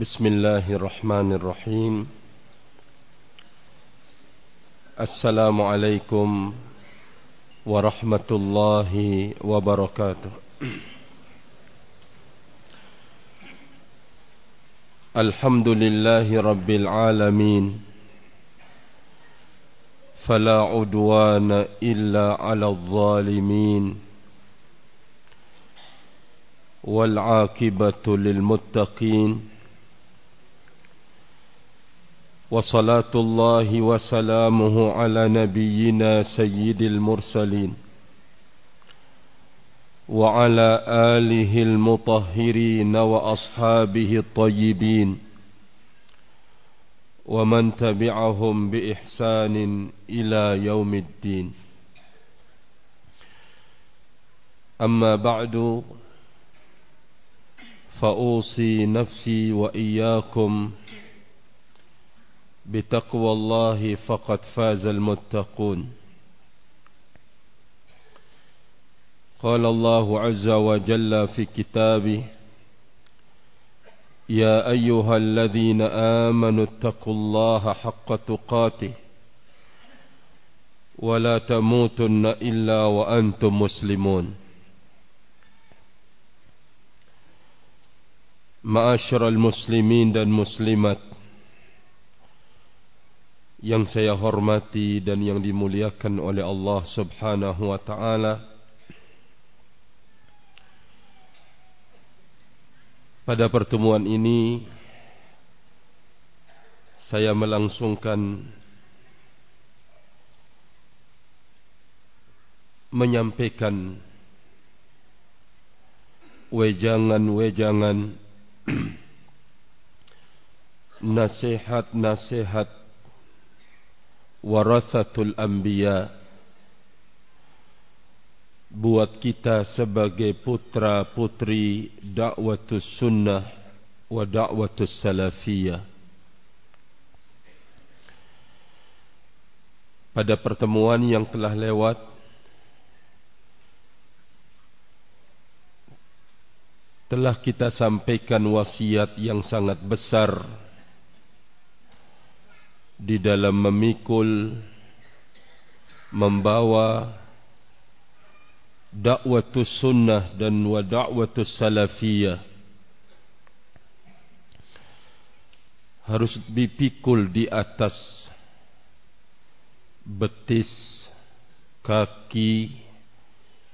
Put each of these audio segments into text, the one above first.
بسم الله الرحمن الرحيم. السلام عليكم ورحمة الله وبركاته. الحمد لله رب العالمين. فلا عدوان إلا على الظالمين. والعاقبة للمتقين. وصلاة الله وسلامه على نبينا سيد المرسلين وعلى آله المطهرين وأصحابه الطيبين ومن تبعهم بإحسان إلى يوم الدين. أما بعد فأوصي نفسي وإياكم بتقوى الله فقد فاز المتقون. قال الله عز وجل في كتابه يا أيها الذين آمنوا اتقوا الله حق تقاته ولا تموتن إلا وأنتم مسلمون. معاشر المسلمين dan muslimat yang saya hormati dan yang dimuliakan oleh Allah Subhanahu wa taala. Pada pertemuan ini saya melangsungkan menyampaikan wejangan-wejangan nasihat-nasihat warathatul anbiya. Buat kita sebagai putra putri dakwatus sunnah wa dakwatus salafiyah. Pada pertemuan yang telah lewat telah kita sampaikan wasiat yang sangat besar di dalam memikul membawa dakwatus sunnah dan wa dakwatus salafiyah. Harus dipikul di atas betis kaki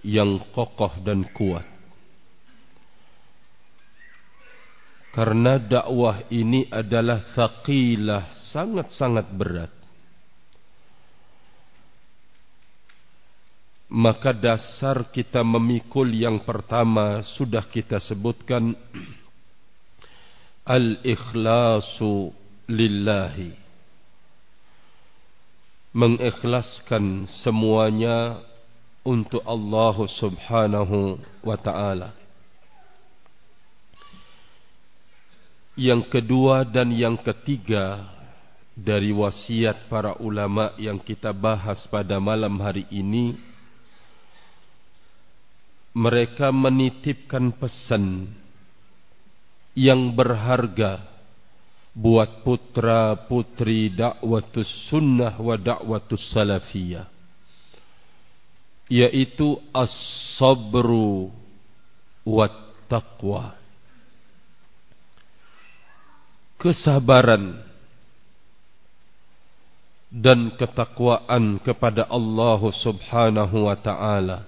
yang kokoh dan kuat Karena dakwah ini adalah thaqilah sangat-sangat berat. Maka dasar kita memikul yang pertama sudah kita sebutkan al-ikhlasu lillahi. Mengikhlaskan semuanya untuk Allah Subhanahu wa taala. Yang kedua dan yang ketiga dari wasiat para ulama yang kita bahas pada malam hari ini mereka menitipkan pesan yang berharga buat putra putri dakwatus sunnah wa dakwatus salafiyah yaitu as-sabru wa taqwa kesabaran dan ketakwaan kepada Allah Subhanahu wa taala.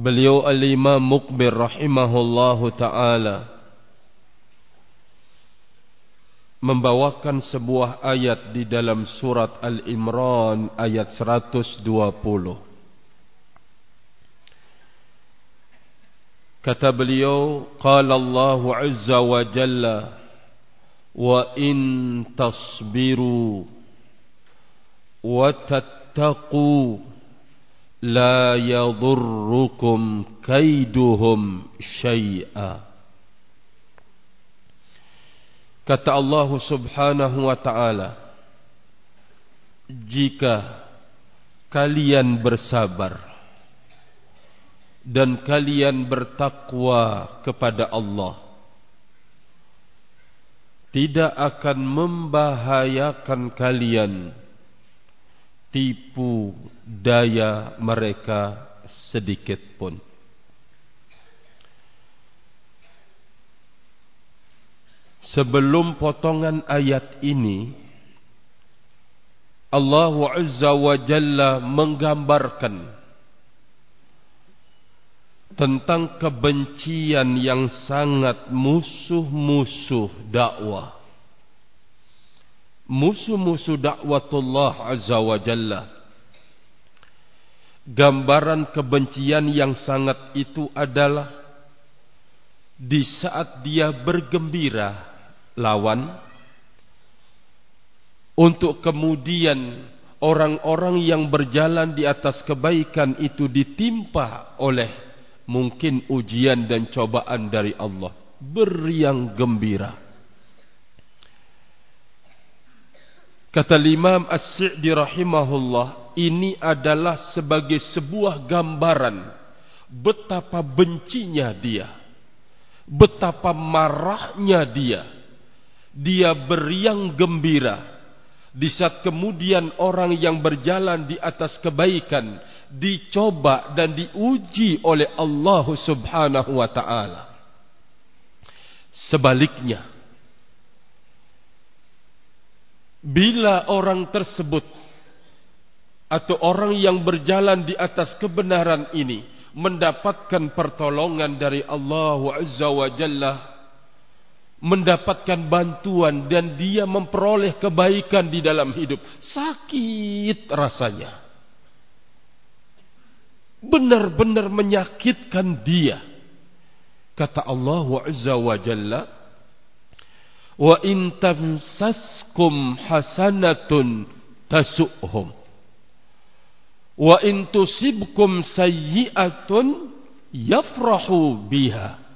Beliau al-Imam Muqbir rahimahullahu taala membawakan sebuah ayat di dalam surat Al-Imran ayat 120. Kata beliau, qala Allah azza wa jalla wa in tasbiru wa tattaqu la yadurrukum kaiduhum syai'a. Kata Allah subhanahu wa ta'ala Jika kalian bersabar dan kalian bertakwa kepada Allah tidak akan membahayakan kalian tipu daya mereka sedikit pun. Sebelum potongan ayat ini Allah Azza wa Jalla menggambarkan tentang kebencian yang sangat musuh-musuh dakwah. Musuh-musuh dakwatullah azza wa jalla. Gambaran kebencian yang sangat itu adalah di saat dia bergembira lawan untuk kemudian orang-orang yang berjalan di atas kebaikan itu ditimpa oleh mungkin ujian dan cobaan dari Allah beriang gembira Kata Imam As-Si'di rahimahullah, ini adalah sebagai sebuah gambaran betapa bencinya dia. Betapa marahnya dia. Dia beriang gembira. Di saat kemudian orang yang berjalan di atas kebaikan dicoba dan diuji oleh Allah Subhanahu wa taala. Sebaliknya, Bila orang tersebut atau orang yang berjalan di atas kebenaran ini mendapatkan pertolongan dari Allah Azza wa Jalla mendapatkan bantuan dan dia memperoleh kebaikan di dalam hidup. Sakit rasanya. Benar-benar menyakitkan dia. Kata Allah Azza wa Jalla wa in tamsaskum hasanatun tasu'hum. Wa in tusibkum sayyi'atun yafrahu biha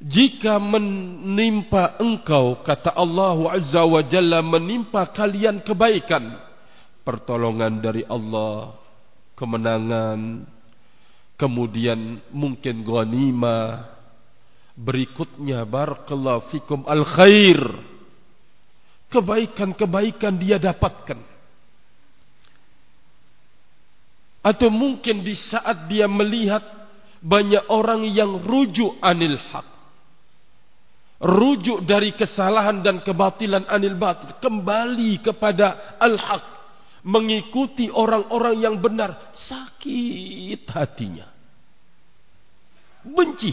jika menimpa engkau kata Allah Azza wa Jalla menimpa kalian kebaikan pertolongan dari Allah kemenangan kemudian mungkin ghanimah Berikutnya barakallahu fikum al khair. Kebaikan-kebaikan dia dapatkan. Atau mungkin di saat dia melihat banyak orang yang rujuk anil haq. Rujuk dari kesalahan dan kebatilan anil batil. Kembali kepada al-haq. Mengikuti orang-orang yang benar. Sakit hatinya. Benci.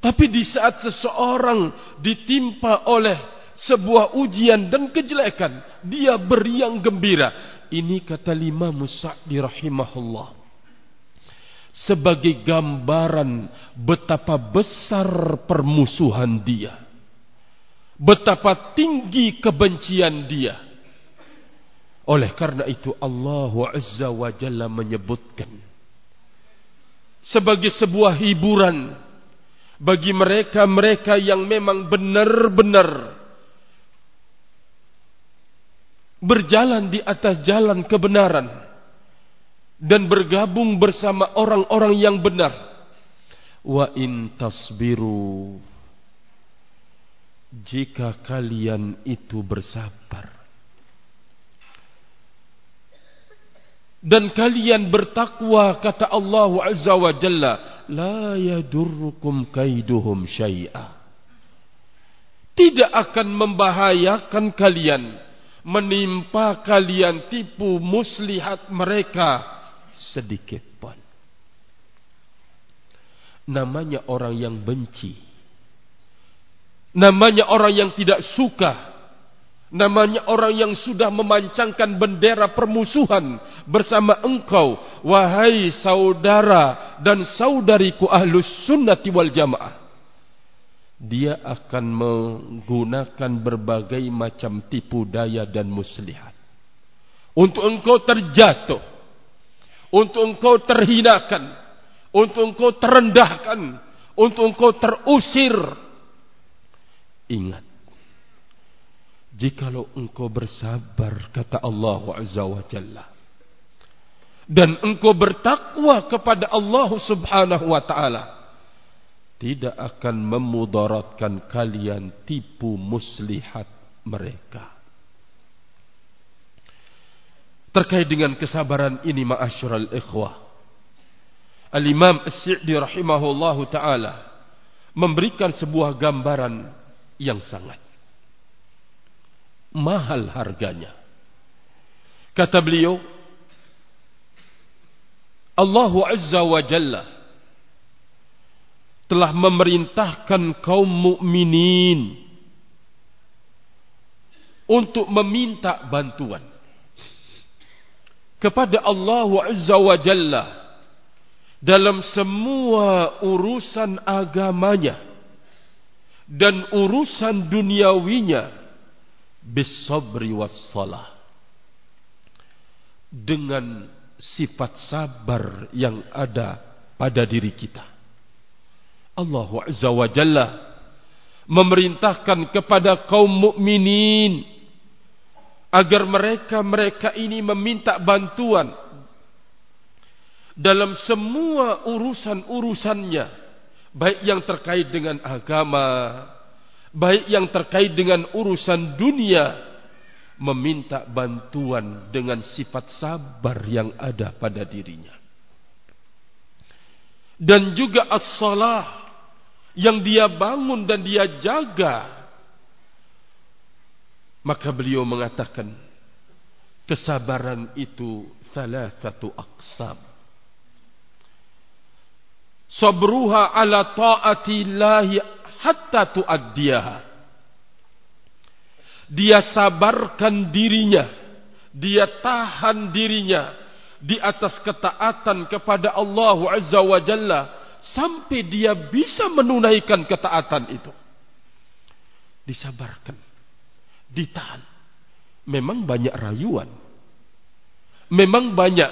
Tapi di saat seseorang ditimpa oleh sebuah ujian dan kejelekan, dia beriang gembira. Ini kata lima Musa'di rahimahullah. Sebagai gambaran betapa besar permusuhan dia. Betapa tinggi kebencian dia. Oleh karena itu Allah Azza wa Jalla menyebutkan. Sebagai sebuah hiburan bagi mereka-mereka yang memang benar-benar berjalan di atas jalan kebenaran dan bergabung bersama orang-orang yang benar. Wa in tasbiru jika kalian itu bersabar. Dan kalian bertakwa kata Allah Azza wa Jalla la yadurrukum kaiduhum syai'a. Tidak akan membahayakan kalian, menimpa kalian tipu muslihat mereka sedikit pun. Namanya orang yang benci. Namanya orang yang tidak suka Namanya orang yang sudah memancangkan bendera permusuhan bersama engkau. Wahai saudara dan saudariku ahlus sunnati wal jamaah. Dia akan menggunakan berbagai macam tipu daya dan muslihat. Untuk engkau terjatuh. Untuk engkau terhinakan. Untuk engkau terendahkan. Untuk engkau terusir. Ingat Jikalau engkau bersabar, kata Allah Azza wa Jalla. Dan engkau bertakwa kepada Allah Subhanahu wa Ta'ala. Tidak akan memudaratkan kalian tipu muslihat mereka. Terkait dengan kesabaran ini ma'asyiral ikhwah. Al-Imam As-Sa'di rahimahullahu taala memberikan sebuah gambaran yang sangat mahal harganya. Kata beliau, Allah Azza wa Jalla telah memerintahkan kaum mukminin untuk meminta bantuan kepada Allah Azza wa Jalla dalam semua urusan agamanya dan urusan duniawinya bisabri wassalah dengan sifat sabar yang ada pada diri kita. Allah Azza wa Jalla memerintahkan kepada kaum mukminin agar mereka-mereka ini meminta bantuan dalam semua urusan-urusannya. Baik yang terkait dengan agama baik yang terkait dengan urusan dunia meminta bantuan dengan sifat sabar yang ada pada dirinya. Dan juga as-salah yang dia bangun dan dia jaga maka beliau mengatakan kesabaran itu salah satu aqsam sabruha ala ta'ati hatta tuaddiyaha. Dia sabarkan dirinya, dia tahan dirinya di atas ketaatan kepada Allah Azza wa Jalla sampai dia bisa menunaikan ketaatan itu. Disabarkan, ditahan. Memang banyak rayuan. Memang banyak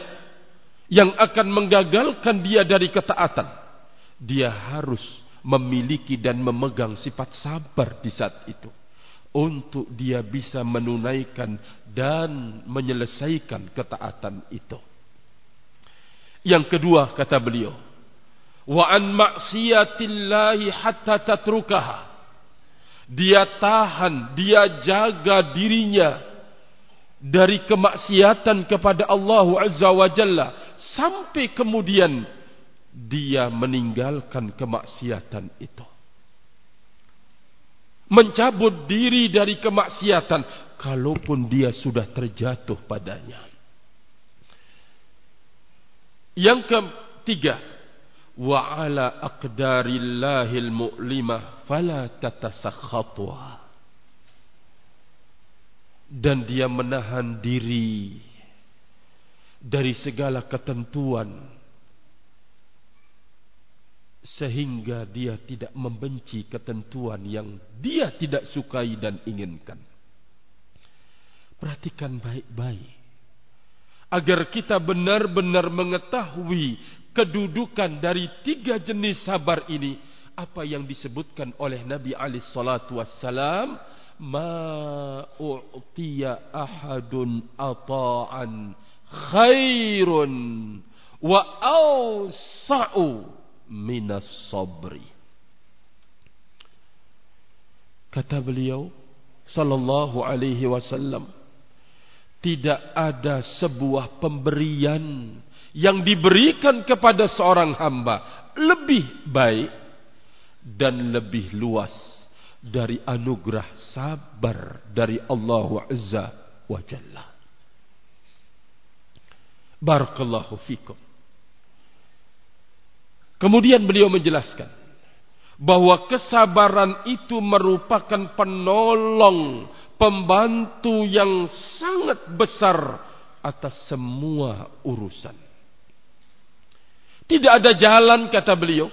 yang akan menggagalkan dia dari ketaatan. Dia harus memiliki dan memegang sifat sabar di saat itu untuk dia bisa menunaikan dan menyelesaikan ketaatan itu. Yang kedua kata beliau, wa an maksiatillahi hatta tatrukaha. Dia tahan, dia jaga dirinya dari kemaksiatan kepada Allah Azza wa Jalla sampai kemudian dia meninggalkan kemaksiatan itu. Mencabut diri dari kemaksiatan kalaupun dia sudah terjatuh padanya. Yang ketiga, wa ala aqdarillahil mu'limah fala tatasakhatwa. Dan dia menahan diri dari segala ketentuan sehingga dia tidak membenci ketentuan yang dia tidak sukai dan inginkan. Perhatikan baik-baik agar kita benar-benar mengetahui kedudukan dari tiga jenis sabar ini apa yang disebutkan oleh Nabi alaihi salatu wassalam ma u'tiya ahadun ata'an khairun wa awsa'u minas sabri. Kata beliau sallallahu alaihi wasallam tidak ada sebuah pemberian yang diberikan kepada seorang hamba lebih baik dan lebih luas dari anugerah sabar dari Allah Azza wa Jalla. Barakallahu fikum. Kemudian beliau menjelaskan bahwa kesabaran itu merupakan penolong, pembantu yang sangat besar atas semua urusan. Tidak ada jalan kata beliau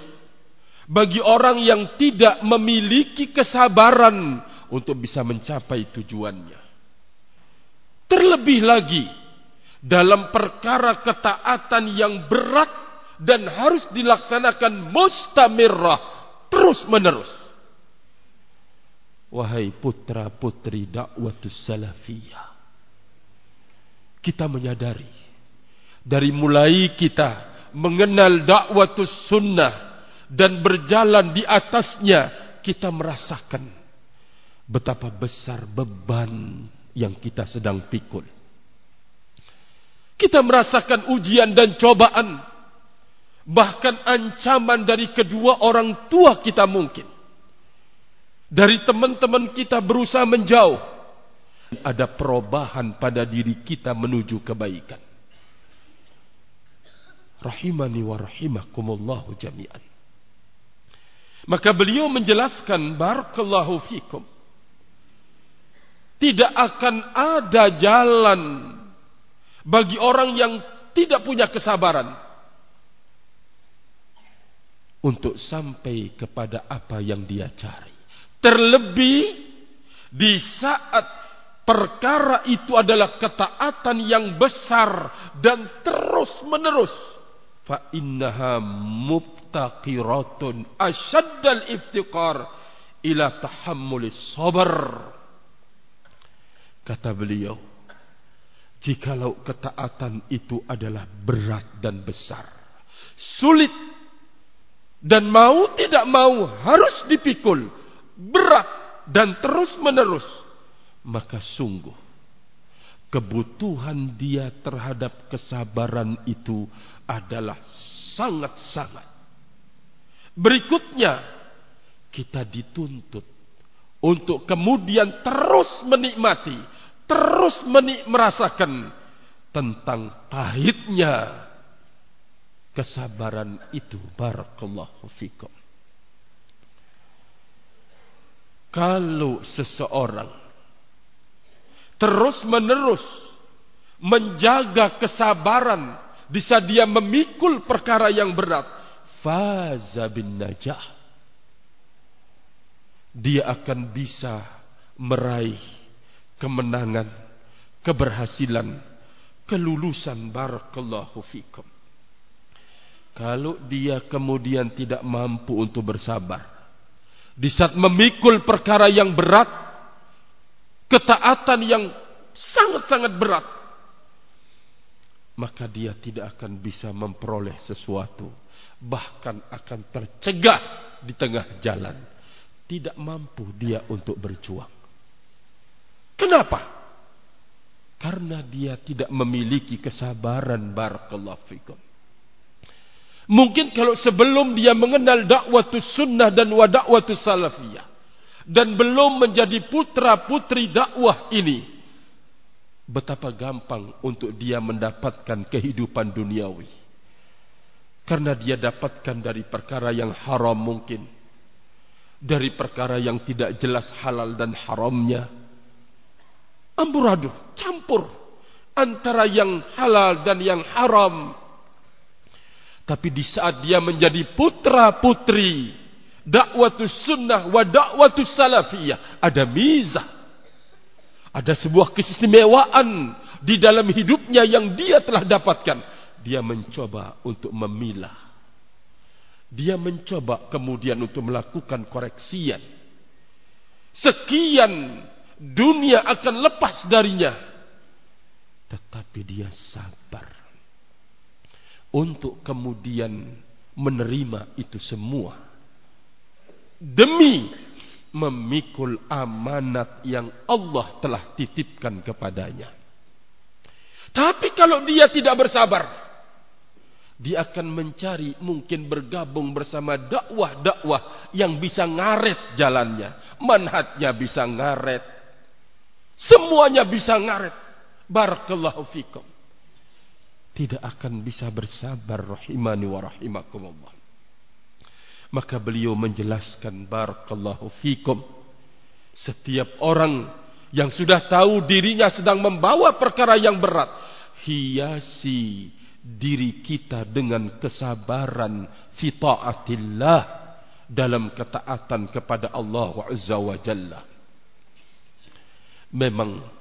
bagi orang yang tidak memiliki kesabaran untuk bisa mencapai tujuannya. Terlebih lagi dalam perkara ketaatan yang berat dan harus dilaksanakan mustamirrah terus menerus. Wahai putra-putri dakwatus salafiyah. Kita menyadari dari mulai kita mengenal dakwatus sunnah dan berjalan di atasnya kita merasakan betapa besar beban yang kita sedang pikul. Kita merasakan ujian dan cobaan bahkan ancaman dari kedua orang tua kita mungkin. Dari teman-teman kita berusaha menjauh. Ada perubahan pada diri kita menuju kebaikan. Rahimani wa rahimakumullahu jami'an. Maka beliau menjelaskan barakallahu fikum. Tidak akan ada jalan bagi orang yang tidak punya kesabaran untuk sampai kepada apa yang dia cari. Terlebih di saat perkara itu adalah ketaatan yang besar dan terus menerus. Fa innaha muftaqiratun asyaddal iftiqar ila tahammulis sabar. Kata beliau, jikalau ketaatan itu adalah berat dan besar, sulit dan mau tidak mau harus dipikul berat dan terus menerus, maka sungguh kebutuhan dia terhadap kesabaran itu adalah sangat-sangat. Berikutnya, kita dituntut untuk kemudian terus menikmati, terus menik merasakan tentang pahitnya kesabaran itu. Barakallahu fikum. Kalau seseorang terus menerus menjaga kesabaran bisa dia memikul perkara yang berat faza bin najah dia akan bisa meraih kemenangan keberhasilan kelulusan barakallahu fikum kalau dia kemudian tidak mampu untuk bersabar di saat memikul perkara yang berat, ketaatan yang sangat-sangat berat, maka dia tidak akan bisa memperoleh sesuatu, bahkan akan tercegah di tengah jalan. Tidak mampu dia untuk berjuang. Kenapa? Karena dia tidak memiliki kesabaran barakallahu fikum. Mungkin kalau sebelum dia mengenal dakwatus sunnah dan wa dakwatus salafiyah. Dan belum menjadi putra putri dakwah ini. Betapa gampang untuk dia mendapatkan kehidupan duniawi. Karena dia dapatkan dari perkara yang haram mungkin. Dari perkara yang tidak jelas halal dan haramnya. Amburadul, campur. Antara yang halal dan yang haram. Tapi di saat dia menjadi putra putri dakwatus sunnah wa dakwatus salafiyah ada mizah. Ada sebuah keistimewaan di dalam hidupnya yang dia telah dapatkan. Dia mencoba untuk memilah. Dia mencoba kemudian untuk melakukan koreksian. Sekian dunia akan lepas darinya. Tetapi dia sabar untuk kemudian menerima itu semua demi memikul amanat yang Allah telah titipkan kepadanya. Tapi kalau dia tidak bersabar, dia akan mencari mungkin bergabung bersama dakwah-dakwah yang bisa ngaret jalannya, manhatnya bisa ngaret, semuanya bisa ngaret. Barakallahu fikum tidak akan bisa bersabar rahimani wa rahimakumullah. Maka beliau menjelaskan barakallahu fikum setiap orang yang sudah tahu dirinya sedang membawa perkara yang berat hiasi diri kita dengan kesabaran fi taatillah dalam ketaatan kepada Allah Azza wa Jalla. Memang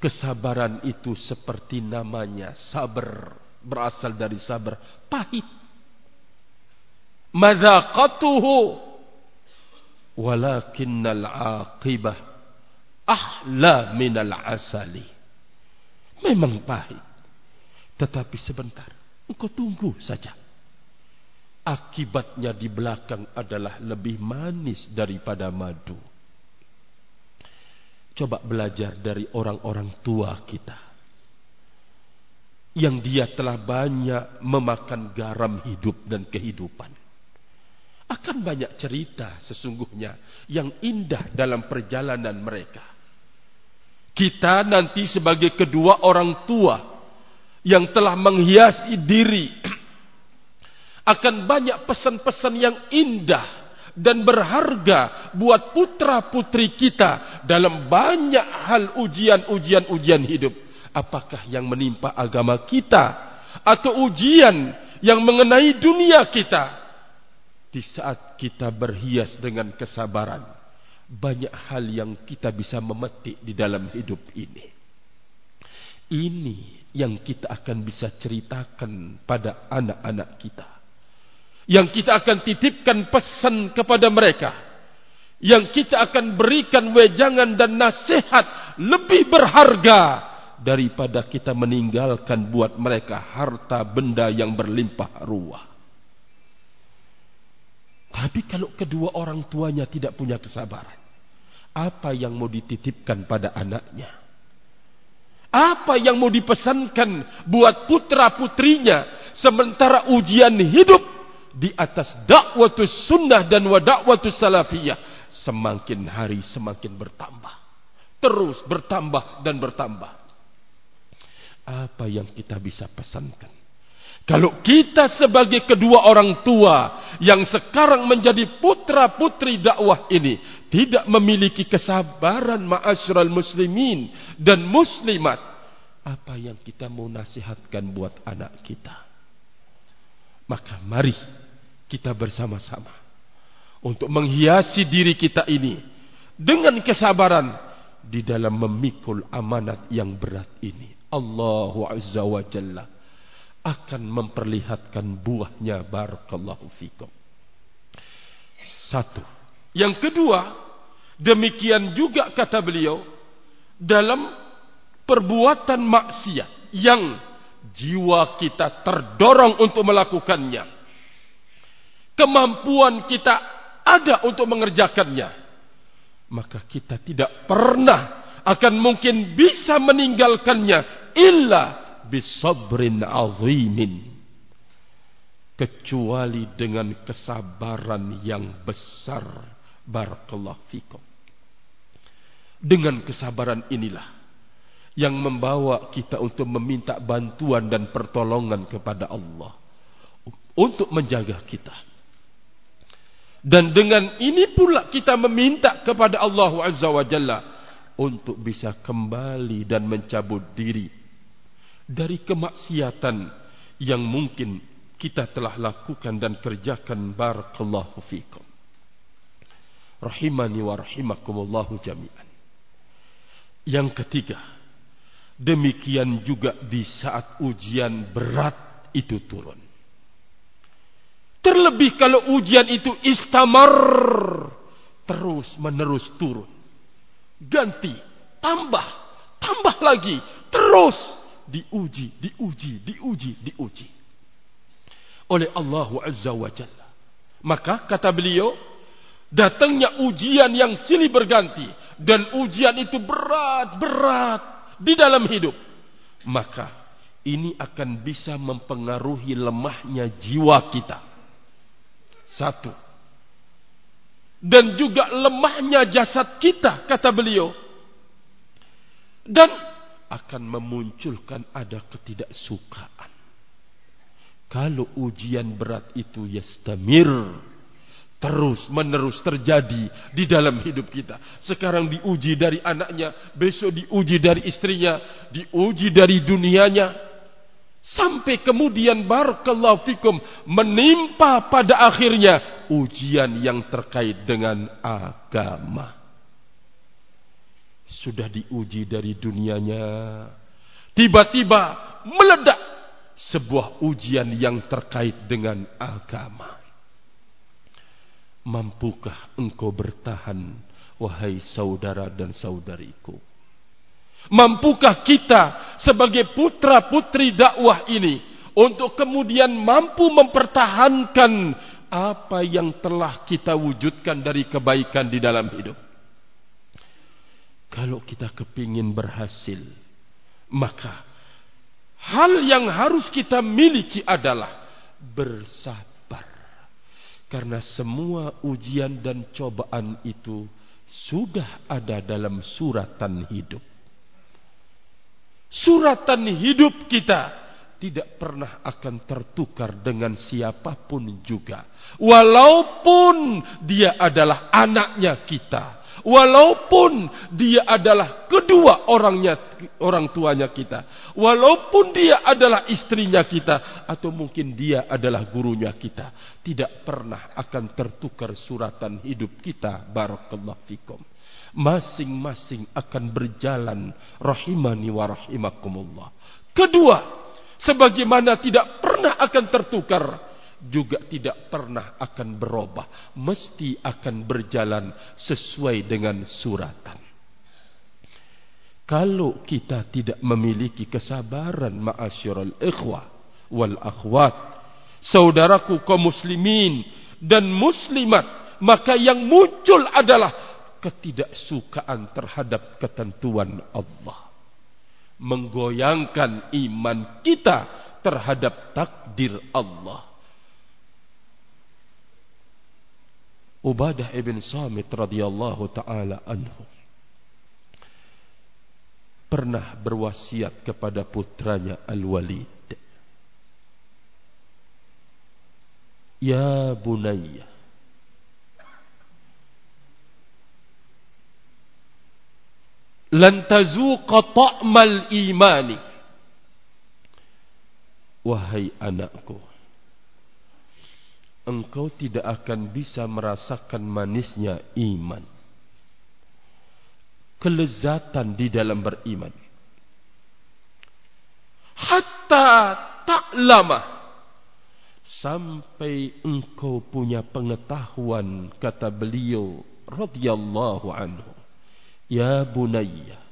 Kesabaran itu seperti namanya sabar berasal dari sabar pahit. Mazaqatuhu walakinnal aqibah ahla minal asali. Memang pahit, tetapi sebentar, engkau tunggu saja. Akibatnya di belakang adalah lebih manis daripada madu. Coba belajar dari orang-orang tua kita. Yang dia telah banyak memakan garam hidup dan kehidupan. Akan banyak cerita sesungguhnya yang indah dalam perjalanan mereka. Kita nanti sebagai kedua orang tua yang telah menghiasi diri akan banyak pesan-pesan yang indah dan berharga buat putra-putri kita dalam banyak hal ujian-ujian-ujian hidup. Apakah yang menimpa agama kita atau ujian yang mengenai dunia kita? Di saat kita berhias dengan kesabaran, banyak hal yang kita bisa memetik di dalam hidup ini. Ini yang kita akan bisa ceritakan pada anak-anak kita. Yang kita akan titipkan pesan kepada mereka. Yang kita akan berikan wejangan dan nasihat lebih berharga daripada kita meninggalkan buat mereka harta benda yang berlimpah ruah. Tapi kalau kedua orang tuanya tidak punya kesabaran, apa yang mau dititipkan pada anaknya? Apa yang mau dipesankan buat putra putrinya sementara ujian hidup di atas dakwatus sunnah dan wadakwatus salafiyah semakin hari semakin bertambah. Terus bertambah dan bertambah. Apa yang kita bisa pesankan? Kalau kita sebagai kedua orang tua yang sekarang menjadi putra putri dakwah ini tidak memiliki kesabaran ma'asyiral muslimin dan muslimat, apa yang kita mau nasihatkan buat anak kita? Maka mari kita bersama-sama untuk menghiasi diri kita ini dengan kesabaran di dalam memikul amanat yang berat ini. Allahu Azza wa Jalla akan memperlihatkan buahnya barakallahu fikum. Satu. Yang kedua, demikian juga kata beliau dalam perbuatan maksiat yang jiwa kita terdorong untuk melakukannya. Kemampuan kita ada untuk mengerjakannya. Maka kita tidak pernah akan mungkin bisa meninggalkannya illa bisabrin azimin kecuali dengan kesabaran yang besar barakallahu fikum dengan kesabaran inilah yang membawa kita untuk meminta bantuan dan pertolongan kepada Allah untuk menjaga kita dan dengan ini pula kita meminta kepada Allah Azza wa Jalla untuk bisa kembali dan mencabut diri dari kemaksiatan yang mungkin kita telah lakukan dan kerjakan. Barakallahu fikum. Rahimani wa rahimakumullahu jami'an. Yang ketiga demikian juga di saat ujian berat itu turun terlebih kalau ujian itu istamar terus menerus turun ganti tambah tambah lagi terus diuji, diuji, diuji, diuji oleh Allah Azza wa Jalla. Maka kata beliau, datangnya ujian yang silih berganti dan ujian itu berat-berat di dalam hidup. Maka ini akan bisa mempengaruhi lemahnya jiwa kita. Satu. Dan juga lemahnya jasad kita, kata beliau. Dan akan memunculkan ada ketidaksukaan. Kalau ujian berat itu yastamir terus menerus terjadi di dalam hidup kita. Sekarang diuji dari anaknya, besok diuji dari istrinya, diuji dari dunianya. Sampai kemudian barakallahu fikum menimpa pada akhirnya ujian yang terkait dengan agama sudah diuji dari dunianya. Tiba-tiba meledak sebuah ujian yang terkait dengan agama. Mampukah engkau bertahan, wahai saudara dan saudariku? Mampukah kita sebagai putra-putri dakwah ini untuk kemudian mampu mempertahankan apa yang telah kita wujudkan dari kebaikan di dalam hidup? Kalau kita kepingin berhasil, maka hal yang harus kita miliki adalah bersabar. Karena semua ujian dan cobaan itu sudah ada dalam suratan hidup. Suratan hidup kita tidak pernah akan tertukar dengan siapa pun juga. Walaupun dia adalah anaknya kita Walaupun dia adalah kedua orangnya orang tuanya kita, walaupun dia adalah istrinya kita atau mungkin dia adalah gurunya kita, tidak pernah akan tertukar suratan hidup kita barakallahu fikum. Masing-masing akan berjalan rahimani wa rahimakumullah. Kedua, sebagaimana tidak pernah akan tertukar juga tidak pernah akan berubah, mesti akan berjalan sesuai dengan suratan. Kalau kita tidak memiliki kesabaran ma'asyiral ikhwah wal akhwat, saudaraku kaum muslimin dan muslimat, maka yang muncul adalah ketidaksukaan terhadap ketentuan Allah. Menggoyangkan iman kita terhadap takdir Allah. Ubadah ibn Samit radhiyallahu taala anhu. Pernah berwasiat kepada putranya Al-Walid. Ya bunayya lan tazuqa ta'mal imani wahai anakku engkau tidak akan bisa merasakan manisnya iman. Kelezatan di dalam beriman. Hatta tak lama. Sampai engkau punya pengetahuan, kata beliau radhiyallahu anhu. Ya bunayya,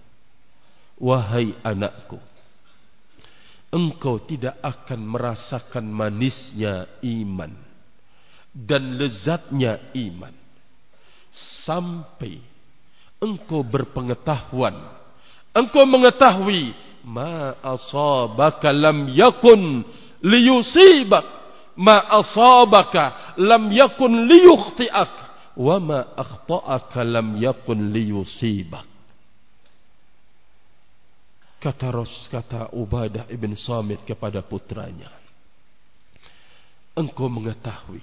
wahai anakku. Engkau tidak akan merasakan manisnya iman dan lezatnya iman sampai engkau berpengetahuan engkau mengetahui ma asabaka lam yakun liyusibak ma asabaka lam yakun liyukhti'ak wa ma akhta'aka lam yakun kata Ros kata Ubadah ibn Samit kepada putranya engkau mengetahui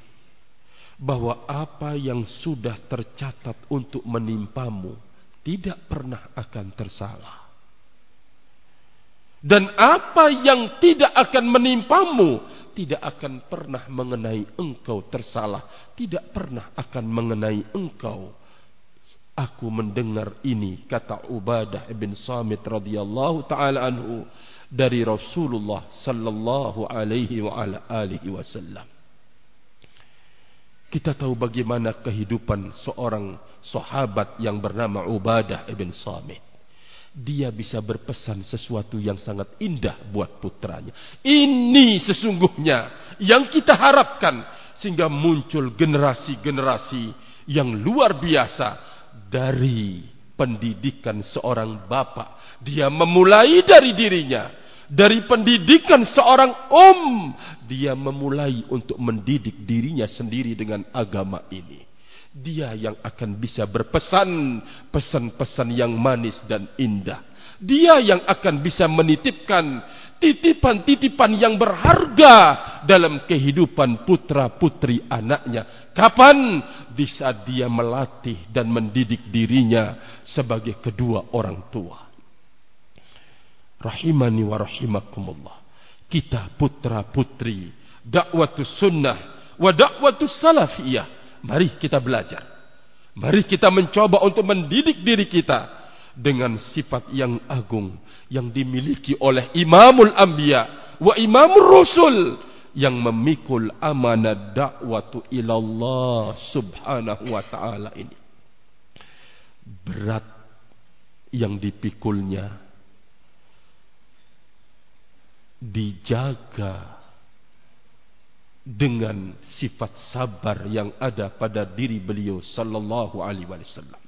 bahwa apa yang sudah tercatat untuk menimpamu tidak pernah akan tersalah. Dan apa yang tidak akan menimpamu tidak akan pernah mengenai engkau tersalah, tidak pernah akan mengenai engkau. Aku mendengar ini kata Ubadah bin Samit radhiyallahu taala anhu dari Rasulullah sallallahu alaihi wa ala alihi wasallam. Kita tahu bagaimana kehidupan seorang sahabat yang bernama Ubadah ibn Samit. Dia bisa berpesan sesuatu yang sangat indah buat putranya. Ini sesungguhnya yang kita harapkan sehingga muncul generasi-generasi yang luar biasa dari pendidikan seorang bapak. Dia memulai dari dirinya dari pendidikan seorang om dia memulai untuk mendidik dirinya sendiri dengan agama ini dia yang akan bisa berpesan pesan-pesan yang manis dan indah dia yang akan bisa menitipkan titipan-titipan yang berharga dalam kehidupan putra-putri anaknya kapan di saat dia melatih dan mendidik dirinya sebagai kedua orang tua rahimani wa rahimakumullah. Kita putra-putri dakwatus sunnah wa dakwatus salafiyah. Mari kita belajar. Mari kita mencoba untuk mendidik diri kita dengan sifat yang agung yang dimiliki oleh Imamul Anbiya wa Imamul Rasul yang memikul amanah dakwatu ilallah subhanahu wa ta'ala ini. Berat yang dipikulnya dijaga dengan sifat sabar yang ada pada diri beliau sallallahu alaihi wasallam.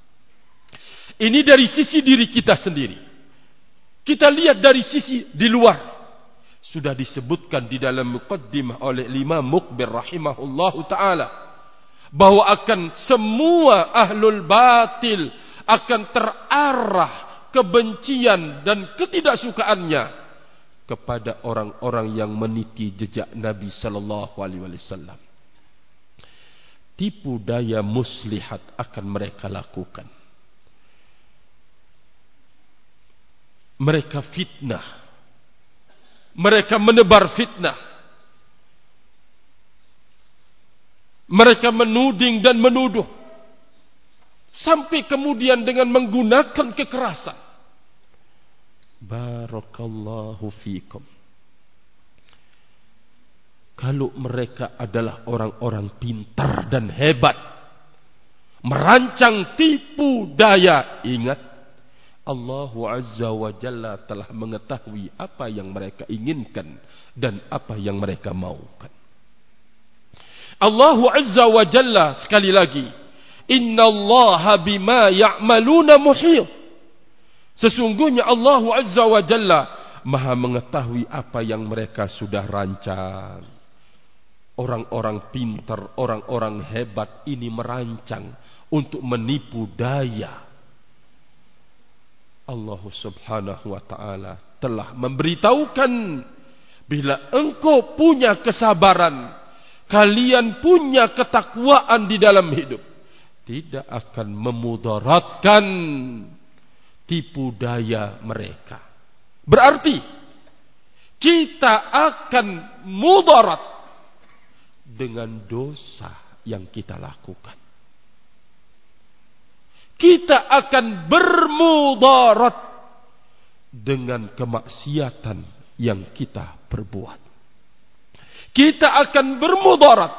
Ini dari sisi diri kita sendiri. Kita lihat dari sisi di luar. Sudah disebutkan di dalam muqaddimah oleh Imam Muqbir rahimahullahu taala bahwa akan semua ahlul batil akan terarah kebencian dan ketidaksukaannya kepada orang-orang yang meniti jejak Nabi sallallahu alaihi wasallam. Tipu daya muslihat akan mereka lakukan. Mereka fitnah. Mereka menebar fitnah. Mereka menuding dan menuduh. Sampai kemudian dengan menggunakan kekerasan. Barakallahu fikum. Kalau mereka adalah orang-orang pintar dan hebat. Merancang tipu daya. Ingat. Allah Azza wa Jalla telah mengetahui apa yang mereka inginkan. Dan apa yang mereka maukan. Allah Azza wa Jalla sekali lagi. Inna Allah bima ya'maluna muhiyah. Sesungguhnya Allah Azza wa Jalla maha mengetahui apa yang mereka sudah rancang. Orang-orang pintar, orang-orang hebat ini merancang untuk menipu daya. Allah subhanahu wa ta'ala telah memberitahukan bila engkau punya kesabaran, kalian punya ketakwaan di dalam hidup, tidak akan memudaratkan tipu daya mereka. Berarti kita akan mudarat dengan dosa yang kita lakukan. Kita akan bermudarat dengan kemaksiatan yang kita perbuat. Kita akan bermudarat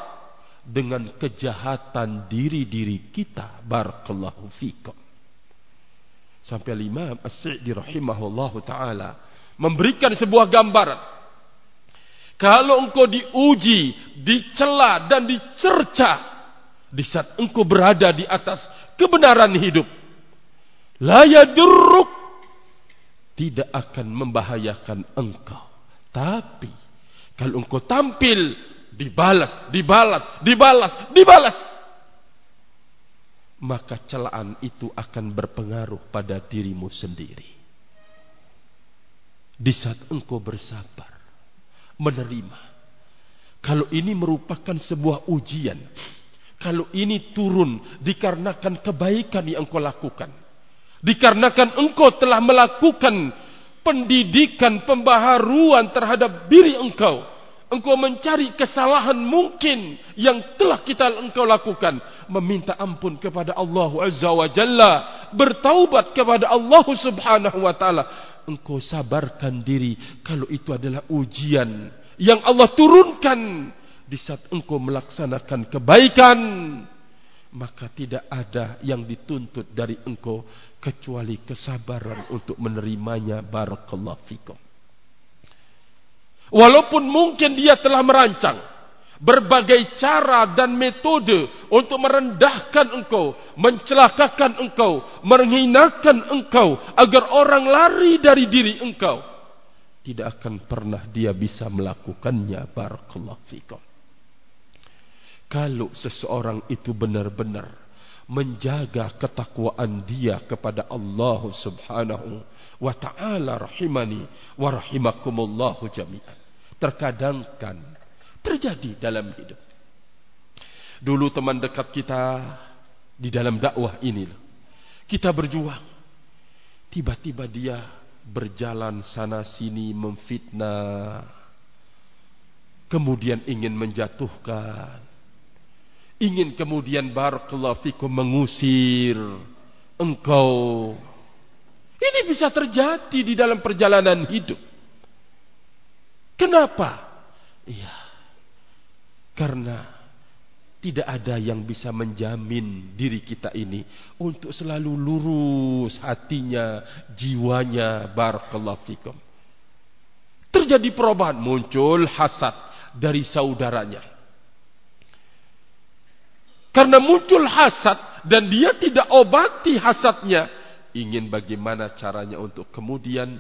dengan kejahatan diri-diri kita. Barakallahu fikum. Sampai Imam As-Sa'di rahimahullah ta'ala memberikan sebuah gambaran. Kalau engkau diuji, dicela dan dicerca di saat engkau berada di atas kebenaran hidup. La yadurruk tidak akan membahayakan engkau. Tapi kalau engkau tampil dibalas, dibalas, dibalas, dibalas maka celaan itu akan berpengaruh pada dirimu sendiri. Di saat engkau bersabar, menerima. Kalau ini merupakan sebuah ujian, kalau ini turun dikarenakan kebaikan yang engkau lakukan, dikarenakan engkau telah melakukan pendidikan pembaharuan terhadap diri engkau, engkau mencari kesalahan mungkin yang telah kita engkau lakukan meminta ampun kepada Allah Azza wa Jalla bertaubat kepada Allah Subhanahu wa taala. Engkau sabarkan diri kalau itu adalah ujian yang Allah turunkan di saat engkau melaksanakan kebaikan. Maka tidak ada yang dituntut dari engkau kecuali kesabaran untuk menerimanya. Barakallahu fikum. Walaupun mungkin dia telah merancang berbagai cara dan metode untuk merendahkan engkau, mencelakakan engkau, menghinakan engkau agar orang lari dari diri engkau. Tidak akan pernah dia bisa melakukannya barakallahu fikum. Kalau seseorang itu benar-benar menjaga ketakwaan dia kepada Allah Subhanahu wa taala rahimani wa rahimakumullahu jami'an. Terkadang kan terjadi dalam hidup. Dulu teman dekat kita di dalam dakwah ini kita berjuang. Tiba-tiba dia berjalan sana sini memfitnah. Kemudian ingin menjatuhkan. Ingin kemudian barakallahu fikum mengusir engkau. Ini bisa terjadi di dalam perjalanan hidup. Kenapa? Iya. Karena tidak ada yang bisa menjamin diri kita ini untuk selalu lurus hatinya, jiwanya. Barakallahu fikum. Terjadi perubahan, muncul hasad dari saudaranya. Karena muncul hasad dan dia tidak obati hasadnya, ingin bagaimana caranya untuk kemudian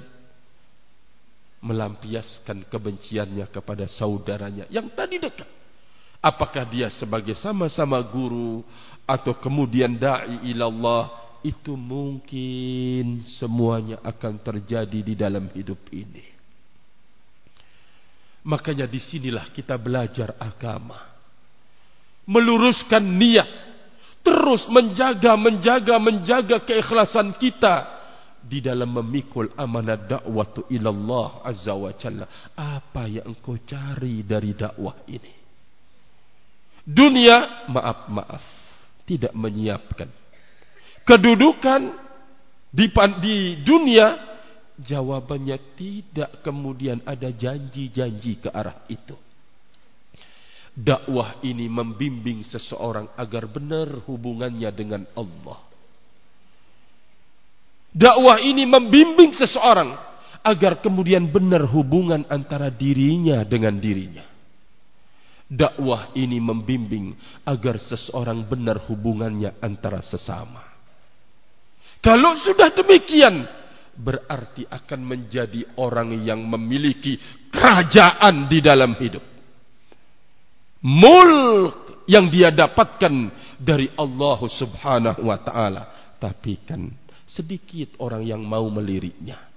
melampiaskan kebenciannya kepada saudaranya yang tadi dekat. Apakah dia sebagai sama-sama guru atau kemudian dai ilallah itu mungkin semuanya akan terjadi di dalam hidup ini. Makanya di sinilah kita belajar agama. Meluruskan niat. Terus menjaga, menjaga, menjaga keikhlasan kita. Di dalam memikul amanat dakwah ilallah azza wa jalla. Apa yang engkau cari dari dakwah ini? Dunia, maaf, maaf. Tidak menyiapkan. Kedudukan di, di dunia, jawabannya tidak kemudian ada janji-janji ke arah itu. Dakwah ini membimbing seseorang agar benar hubungannya dengan Allah. Dakwah ini membimbing seseorang agar kemudian benar hubungan antara dirinya dengan dirinya. Dakwah ini membimbing agar seseorang benar hubungannya antara sesama. Kalau sudah demikian, berarti akan menjadi orang yang memiliki kerajaan di dalam hidup. Mulk yang dia dapatkan dari Allah Subhanahu wa taala, tapi kan sedikit orang yang mau meliriknya.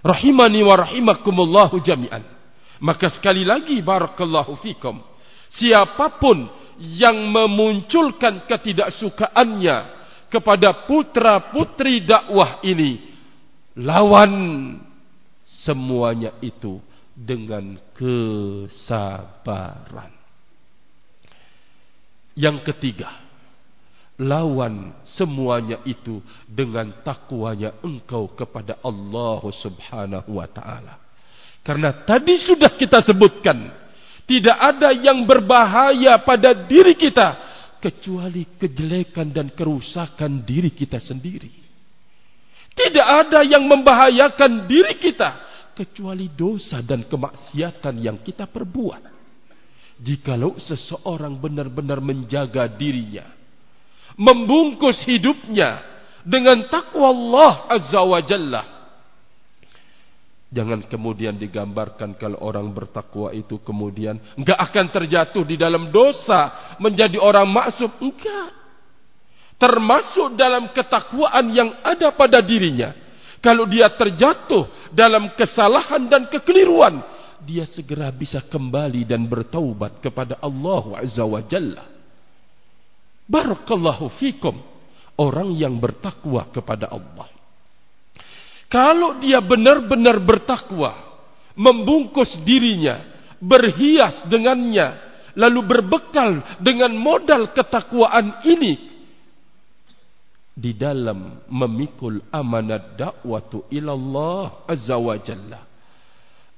Rahimani wa rahimakumullahu jami'an. Maka sekali lagi barakallahu fikum. Siapa pun yang memunculkan ketidaksukaannya kepada putra-putri dakwah ini lawan semuanya itu dengan kesabaran. Yang ketiga, lawan semuanya itu dengan takwanya engkau kepada Allah Subhanahu wa taala. Karena tadi sudah kita sebutkan, tidak ada yang berbahaya pada diri kita kecuali kejelekan dan kerusakan diri kita sendiri. Tidak ada yang membahayakan diri kita kecuali dosa dan kemaksiatan yang kita perbuat. Jikalau seseorang benar-benar menjaga dirinya, membungkus hidupnya dengan takwa Allah Azza wa Jalla, Jangan kemudian digambarkan kalau orang bertakwa itu kemudian enggak akan terjatuh di dalam dosa menjadi orang maksum. Enggak. Termasuk dalam ketakwaan yang ada pada dirinya. Kalau dia terjatuh dalam kesalahan dan kekeliruan, dia segera bisa kembali dan bertaubat kepada Allah Azza wa Jalla. Barakallahu fikum. Orang yang bertakwa kepada Allah. Kalau dia benar-benar bertakwa, membungkus dirinya, berhias dengannya, lalu berbekal dengan modal ketakwaan ini di dalam memikul amanat dakwatu ilallah azza wa jalla.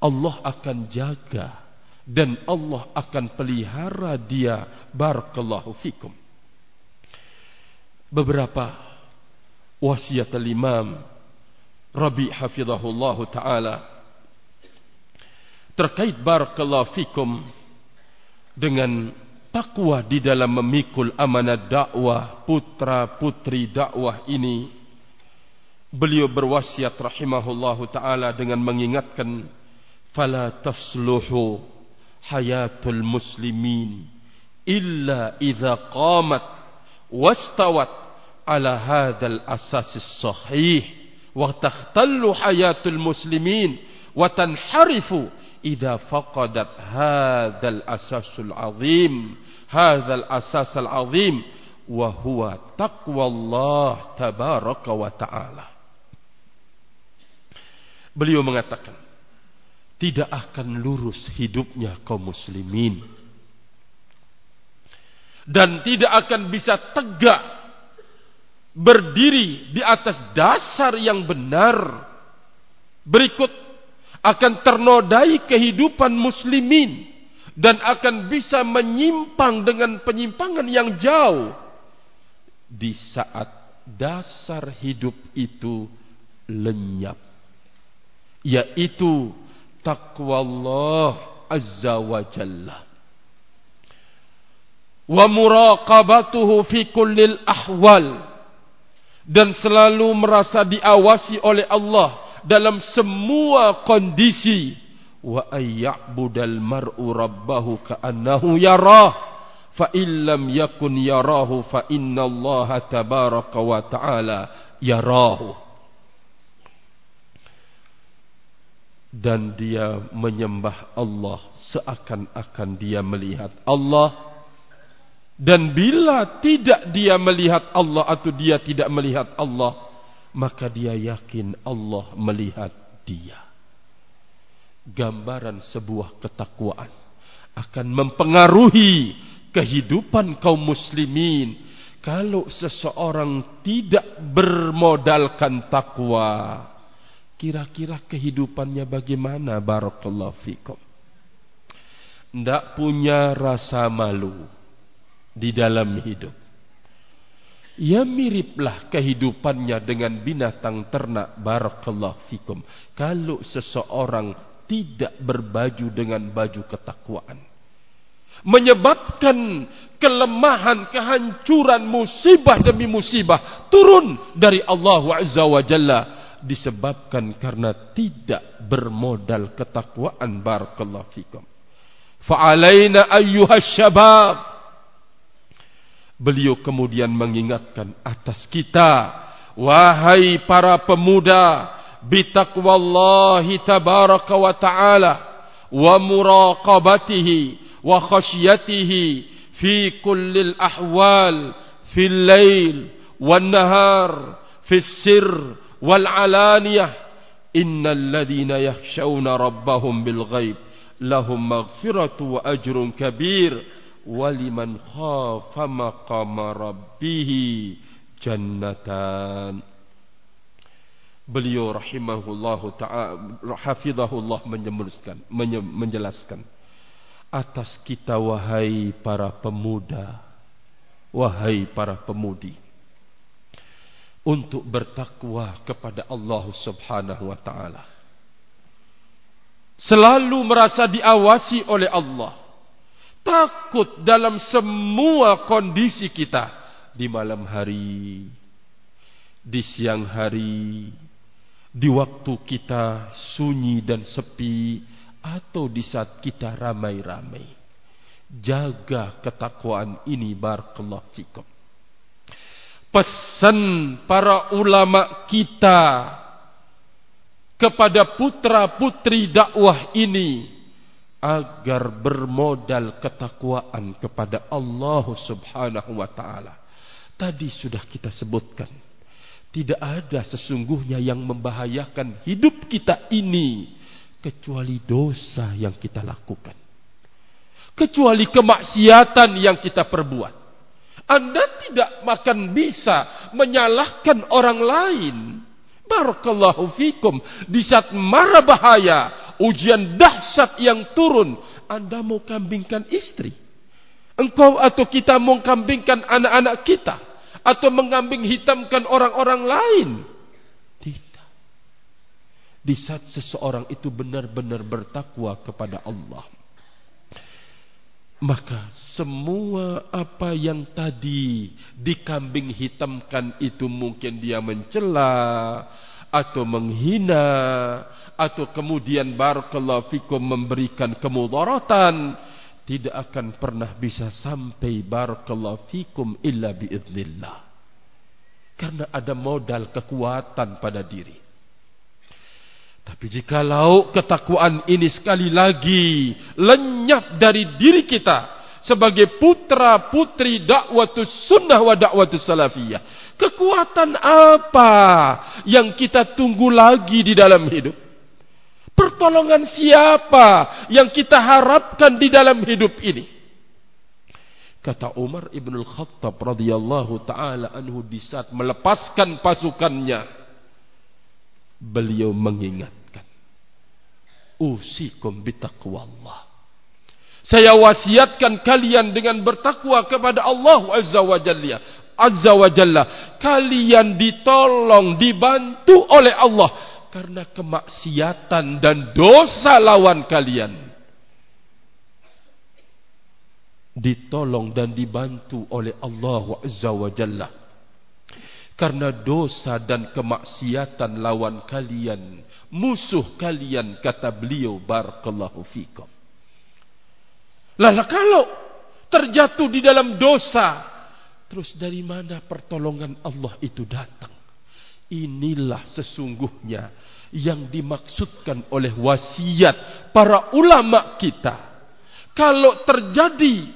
Allah akan jaga dan Allah akan pelihara dia barakallahu fikum. Beberapa wasiat al-Imam Rabi hafizahullah taala. Terkait barakallahu fikum dengan takwa di dalam memikul amanah dakwah putra putri dakwah ini beliau berwasiat rahimahullah taala dengan mengingatkan fala tasluhu hayatul muslimin illa idza qamat wastawat ala hadzal asas sahih حياة المسلمين muslimin إذا فقدت هذا الأساس العظيم هذا الأساس العظيم وهو تقوى الله تبارك وتعالى. Beliau mengatakan tidak akan lurus hidupnya kaum muslimin dan tidak akan bisa tegak berdiri di atas dasar yang benar. Berikut akan ternodai kehidupan muslimin dan akan bisa menyimpang dengan penyimpangan yang jauh. Di saat dasar hidup itu lenyap yaitu takwa Allah azza wa jalla. Wa muraqabatuhu fi kullil ahwal dan selalu merasa diawasi oleh Allah dalam semua kondisi. Wa ayyabudal mar'u rabbahu ka'annahu yarah. Fa illam yakun yarahu fa inna Allah tabaraka wa ta'ala yarahu. Dan dia menyembah Allah seakan-akan dia melihat Allah dan bila tidak dia melihat Allah atau dia tidak melihat Allah maka dia yakin Allah melihat dia. Gambaran sebuah ketakwaan akan mempengaruhi kehidupan kaum muslimin kalau seseorang tidak bermodalkan takwa. Kira-kira kehidupannya bagaimana? Barakallahu fikum. Ndak punya rasa malu di dalam hidup Ya miriplah kehidupannya dengan binatang ternak barakallahu fikum. Kalau seseorang tidak berbaju dengan baju ketakwaan. Menyebabkan kelemahan, kehancuran, musibah demi musibah turun dari Allah Azza wa Jalla disebabkan karena tidak bermodal ketakwaan barakallahu fikum. Fa'alaina ayyuhas syabab Beliau kemudian mengingatkan atas kita wahai para pemuda bitaqwallahi tabaraka wa ta'ala wa muraqabatihi wa khasyatihi fi kullil ahwal fil lail wan nahar fis sir wal alaniyah. Innal ladhina yakhshawna rabbahum bil ghaib lahum maghfiratu wa ajrun kabir waliman khafa maqama rabbih jannatan. Beliau rahimahullahu taala hafizahullah menjelaskan menjelaskan. Atas kita wahai para pemuda wahai para pemudi untuk bertakwa kepada Allah Subhanahu wa taala. Selalu merasa diawasi oleh Allah takut dalam semua kondisi kita di malam hari di siang hari di waktu kita sunyi dan sepi atau di saat kita ramai-ramai. Jaga ketakwaan ini barakallahu fikum. Pesan para ulama kita kepada putra-putri dakwah ini agar bermodal ketakwaan kepada Allah Subhanahu wa taala. Tadi sudah kita sebutkan tidak ada sesungguhnya yang membahayakan hidup kita ini kecuali dosa yang kita lakukan. Kecuali kemaksiatan yang kita perbuat. Anda tidak akan bisa menyalahkan orang lain. Barakallahu fikum. Di saat marah bahaya, ujian dahsyat yang turun, Anda mau kambingkan istri. Engkau atau kita mau kambingkan anak-anak kita atau mengambing hitamkan orang-orang lain. Tidak. Di saat seseorang itu benar-benar bertakwa kepada Allah. Maka semua apa yang tadi dikambing hitamkan itu mungkin dia mencela atau menghina atau kemudian barakallahu fikum memberikan kemudaratan tidak akan pernah bisa sampai barakallahu fikum illa biiznillah. Karena ada modal kekuatan pada diri. Tapi jika jikalau ketakwaan ini sekali lagi lenyap dari diri kita sebagai putra putri dakwatus sunnah wa dakwatus salafiyah, kekuatan apa yang kita tunggu lagi di dalam hidup? Pertolongan siapa yang kita harapkan di dalam hidup ini? Kata Umar ibn al-Khattab radhiyallahu taala anhu di saat melepaskan pasukannya, beliau mengingatkan, "Usikum bitaqwallah." Saya wasiatkan kalian dengan bertakwa kepada Allah Azza wa Jalla. Azza wa Jalla. Kalian ditolong, dibantu oleh Allah. Karena kemaksiatan dan dosa lawan kalian. Ditolong dan dibantu oleh Allah Azza wa Jalla. Karena dosa dan kemaksiatan lawan kalian. Musuh kalian kata beliau. Barakallahu fikum. Lah kalau terjatuh di dalam dosa, terus dari mana pertolongan Allah itu datang? Inilah sesungguhnya yang dimaksudkan oleh wasiat para ulama kita. Kalau terjadi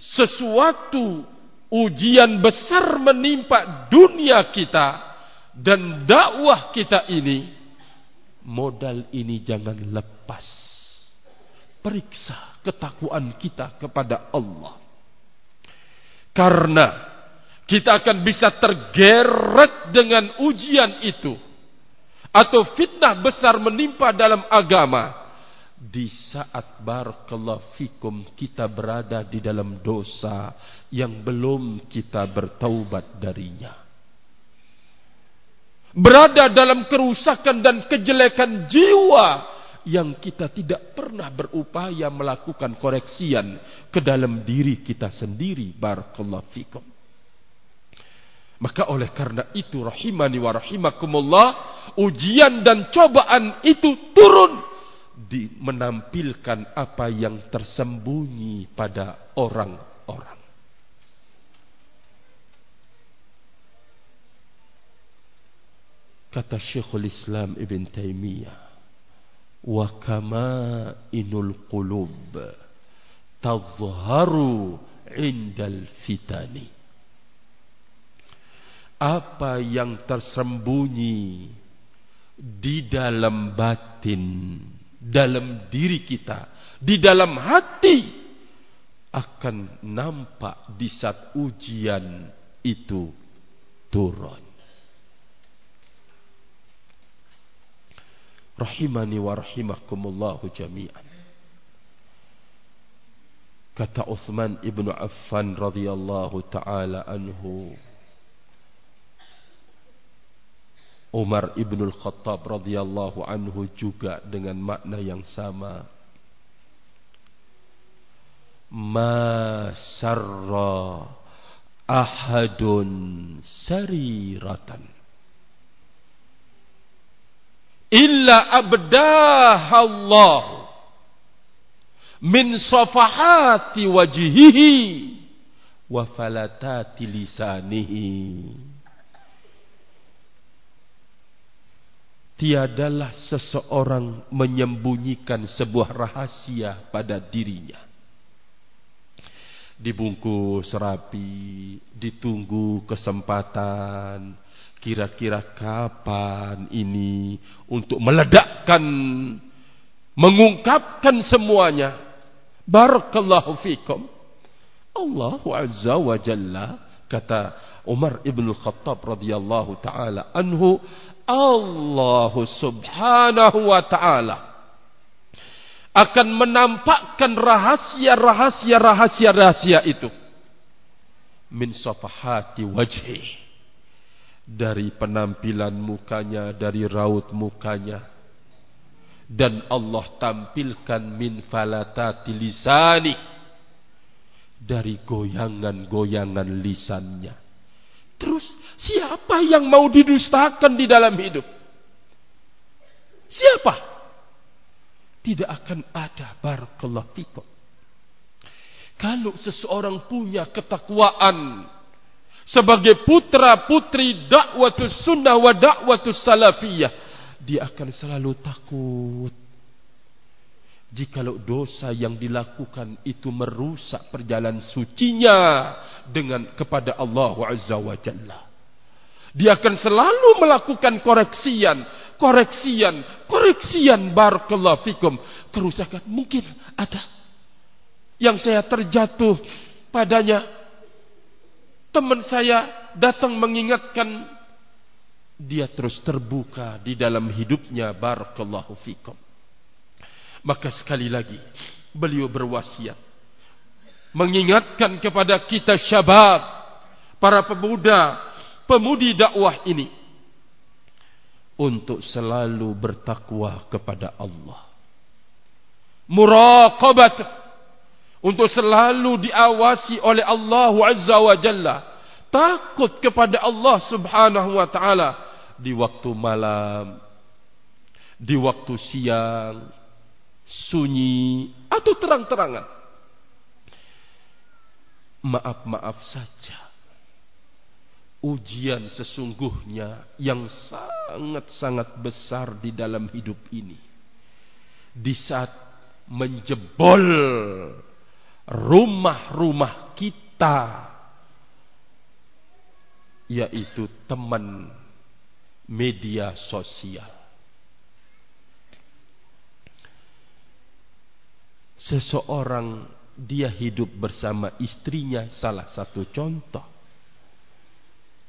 sesuatu ujian besar menimpa dunia kita dan dakwah kita ini, modal ini jangan lepas periksa ketakwaan kita kepada Allah. Karena kita akan bisa tergeret dengan ujian itu atau fitnah besar menimpa dalam agama di saat barakallahu fikum kita berada di dalam dosa yang belum kita bertaubat darinya. Berada dalam kerusakan dan kejelekan jiwa yang kita tidak pernah berupaya melakukan koreksian ke dalam diri kita sendiri barakallahu fikum maka oleh karena itu rahimani wa rahimakumullah ujian dan cobaan itu turun di, menampilkan apa yang tersembunyi pada orang-orang. Kata Syekhul Islam Ibn Taymiyah, wa kama inul qulub tazharu indal fitani. Apa yang tersembunyi di dalam batin dalam diri kita di dalam hati akan nampak di saat ujian itu turun. Rahimani wa rahimakumullahu jami'an. Kata Uthman ibnu Affan radhiyallahu taala anhu Umar ibnu Al-Khattab radhiyallahu anhu juga dengan makna yang sama. Ma sarra ahadun sariratan. Illa abdah Allah min safahati wajhihi wa falatati lisanihi tiadalah seseorang menyembunyikan sebuah rahasia pada dirinya dibungkus rapi ditunggu kesempatan Kira-kira kapan ini untuk meledakkan, mengungkapkan semuanya. Barakallahu fikum. Allah Azza wa Jalla kata Umar ibn Khattab radhiyallahu taala anhu Allah subhanahu wa ta'ala akan menampakkan rahasia-rahasia rahasia-rahasia itu min safahati wajhi dari penampilan mukanya, dari raut mukanya. Dan Allah tampilkan min falatati lisani dari goyangan-goyangan lisannya. Terus siapa yang mau didustakan di dalam hidup? Siapa? Tidak akan ada barakallahu fikum. Kalau seseorang punya ketakwaan sebagai putra putri dakwatus sunnah wa dakwatus salafiyah dia akan selalu takut jikalau dosa yang dilakukan itu merusak perjalanan sucinya dengan kepada Allah Azza wa Jalla. Dia akan selalu melakukan koreksian koreksian koreksian. Barakallahu fikum. Kerusakan mungkin ada. Yang saya terjatuh padanya. Teman saya datang mengingatkan. Dia terus terbuka di dalam hidupnya. Barakallahu fikum maka sekali lagi beliau berwasiat mengingatkan kepada kita syabab, para pemuda, pemudi dakwah ini untuk selalu bertakwa kepada Allah. Muraqabat untuk selalu diawasi oleh Allah Azza wa Jalla. Takut kepada Allah Subhanahu wa taala di waktu malam, di waktu siang, sunyi atau terang-terangan. Maaf-maaf saja. Ujian sesungguhnya yang sangat-sangat besar di dalam hidup ini. Di saat menjebol rumah-rumah kita. Yaitu teman media sosial. Seseorang dia hidup bersama istrinya salah satu contoh.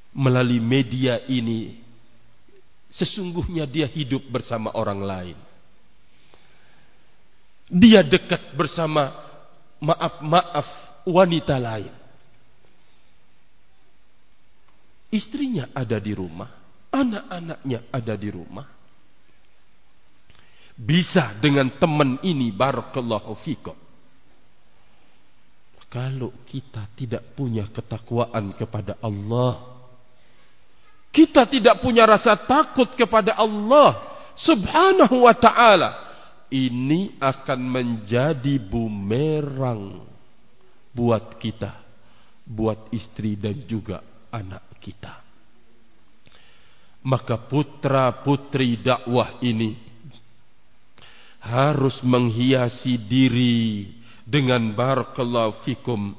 Melalui media ini sesungguhnya dia hidup bersama orang lain. Dia dekat bersama maaf-maaf wanita lain. Istrinya ada di rumah anak-anaknya ada di rumah bisa dengan teman ini barakallahu fikum. Kalau kita tidak punya ketakwaan kepada Allah kita tidak punya rasa takut kepada Allah subhanahu wa ta'ala ini akan menjadi bumerang buat kita buat istri dan juga anak kita. Maka putra putri dakwah ini harus menghiasi diri dengan barakallahu fikum.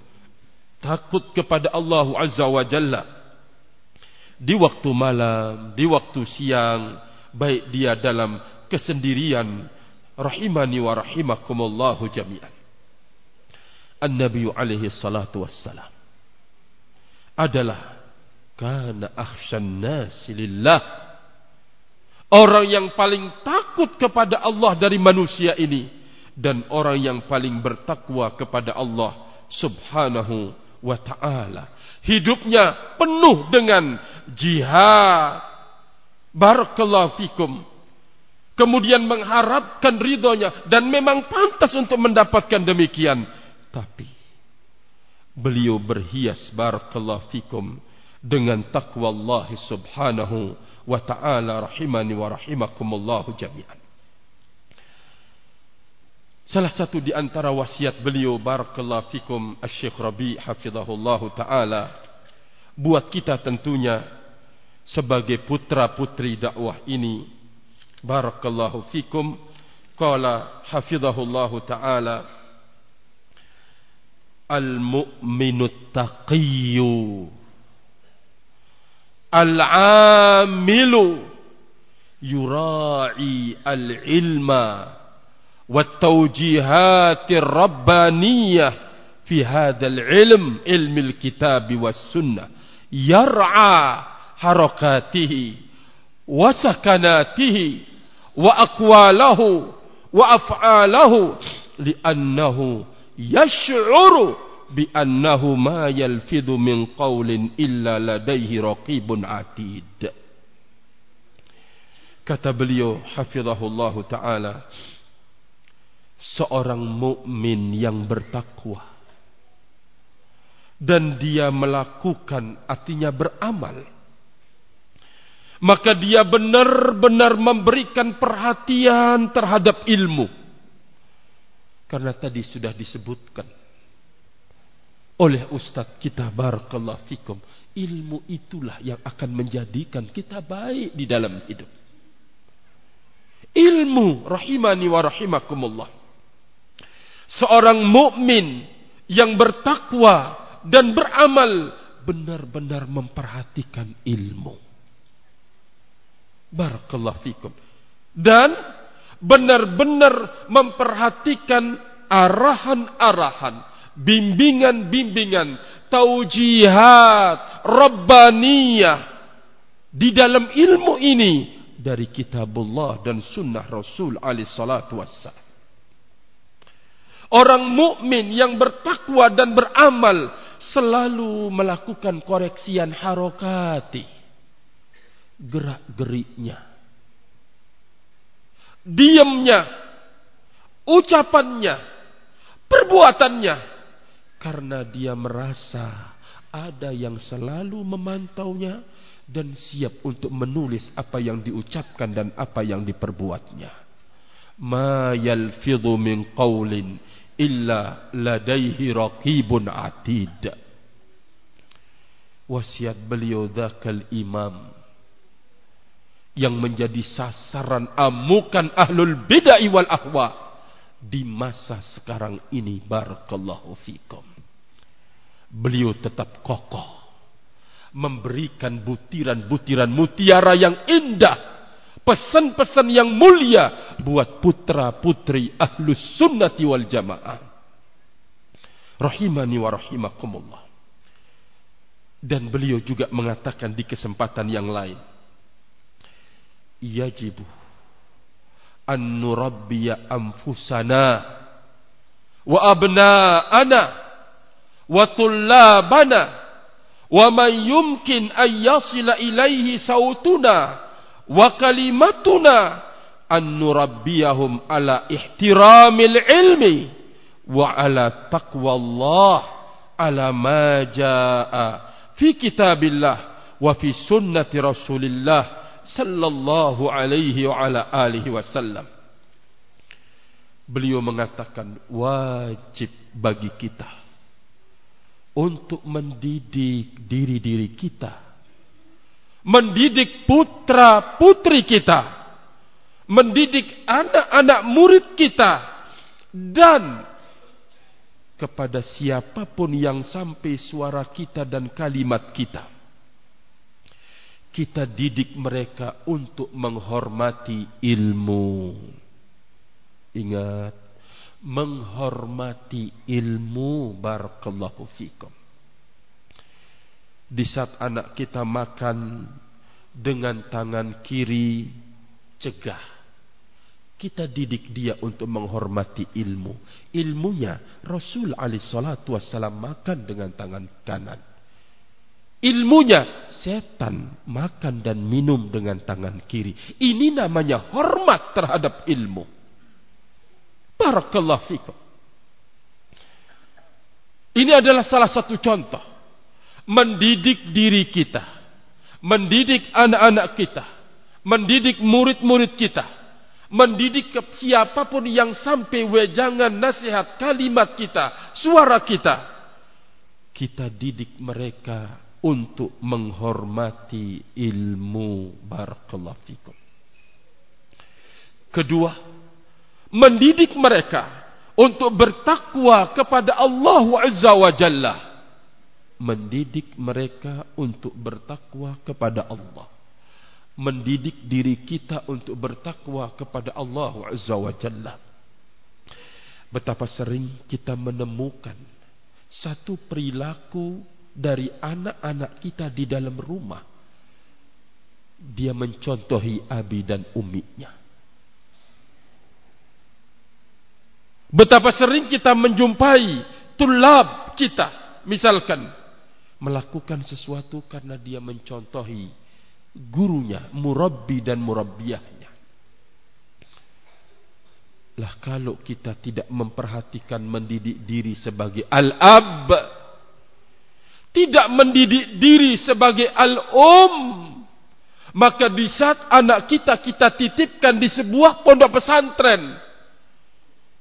Takut kepada Allah Azza wa Jalla. Di waktu malam, di waktu siang, baik dia dalam kesendirian rahimani wa rahimakumullahu jami'an. An-Nabi alaihi salatu wassalam adalah kana akhshan nasi lillah Orang yang paling takut kepada Allah dari manusia ini dan orang yang paling bertakwa kepada Allah Subhanahu wa taala. Hidupnya penuh dengan jihad. Barakallahu fikum. Kemudian mengharapkan ridhonya dan memang pantas untuk mendapatkan demikian. Tapi beliau berhias barakallahu fikum dengan takwa Allah Subhanahu wa ta'ala rahimani wa rahimakumullahu jami'an. Salah satu di antara wasiat beliau barakallahu fikum Asy-Syaikh Rabi hafizahullahu taala buat kita tentunya sebagai putra-putri dakwah ini barakallahu fikum qala hafizahullahu taala al-mu'minut taqiyyu al-amilu yura'i al-ilma والتوجيهات الربانية في هذا العلم علم الكتاب والسنة. يرعى حركاته وسكناته وأقواله وأفعاله لأنه يشعر bi annahu ma yalfidhu min qawlin illa ladaihi raqibun atid. Kata beliau hafizahullah taala seorang mukmin yang bertakwa dan dia melakukan artinya beramal maka dia benar-benar memberikan perhatian terhadap ilmu. Karena tadi sudah disebutkan oleh Ustadz kita barakallahu fikum. Ilmu itulah yang akan menjadikan kita baik di dalam hidup. Ilmu rahimani wa rahimakumullah. Seorang mukmin yang bertakwa dan beramal benar-benar memperhatikan ilmu. Barakallahu fikum. Dan benar-benar memperhatikan arahan-arahan bimbingan-bimbingan, taujihat, rabbaniyah di dalam ilmu ini dari kitabullah dan sunnah Rasul alaihi salatu. Orang mukmin yang bertakwa dan beramal selalu melakukan koreksian harokati. Gerak-geriknya. Diamnya. Ucapannya. Perbuatannya. Karena dia merasa ada yang selalu memantaunya dan siap untuk menulis apa yang diucapkan dan apa yang diperbuatnya. Ma yalfidhu min qawlin illa ladaihi raqibun atid. Wasiat beliau dakal imam yang menjadi sasaran amukan ahlul bid'ah wal ahwa di masa sekarang ini barakallahu fikum. Beliau tetap kokoh memberikan butiran-butiran mutiara yang indah, pesan-pesan yang mulia buat putra-putri ahlus sunnati wal jamaah. Rahimani wa rahimakumullah. Dan beliau juga mengatakan di kesempatan yang lain. Yajibu an nurabbiya anfusana wa abna'ana wa tullabana wa man yumkin an yasila ilaihi sautuna wa kalimatuna an nurabbiyahum ala ihtiramil ilmi wa ala taqwallah ala ma jaa fi kitabillah wa fi sunnati rasulillah sallallahu alaihi wa ala alihi wasallam beliau mengatakan wajib bagi kita untuk mendidik diri-diri kita, mendidik putra-putri kita, mendidik anak-anak murid kita, dan kepada siapa pun yang sampai suara kita dan kalimat kita. Kita didik mereka untuk menghormati ilmu. Ingat, menghormati ilmu barakallahu fikum. Di saat anak kita makan dengan tangan kiri cegah. Kita didik dia untuk menghormati ilmu. Ilmunya Rasul alaihi salatu wassalam makan dengan tangan kanan. Ilmunya setan makan dan minum dengan tangan kiri. Ini namanya hormat terhadap ilmu. Barakallahu fikum. Ini adalah salah satu contoh. Mendidik diri kita. Mendidik anak-anak kita. Mendidik murid-murid kita. Mendidik ke siapa pun yang sampai wejangan nasihat kalimat kita. Suara kita. Kita didik mereka untuk menghormati ilmu. Barakallahu fikum. Kedua, mendidik mereka untuk bertakwa kepada Allah Azza wa Jalla. Mendidik mereka untuk bertakwa kepada Allah. Mendidik diri kita untuk bertakwa kepada Allah Azza wa Jalla. Betapa sering kita menemukan satu perilaku dari anak-anak kita di dalam rumah. Dia mencontohi abi dan uminya. Betapa sering kita menjumpai tulab kita, misalkan melakukan sesuatu karena dia mencontohi gurunya, murabbi dan murabbiyahnya. Lah kalau kita tidak memperhatikan mendidik diri sebagai al-ab, tidak mendidik diri sebagai al-um, maka di saat anak kita kita titipkan di sebuah pondok pesantren,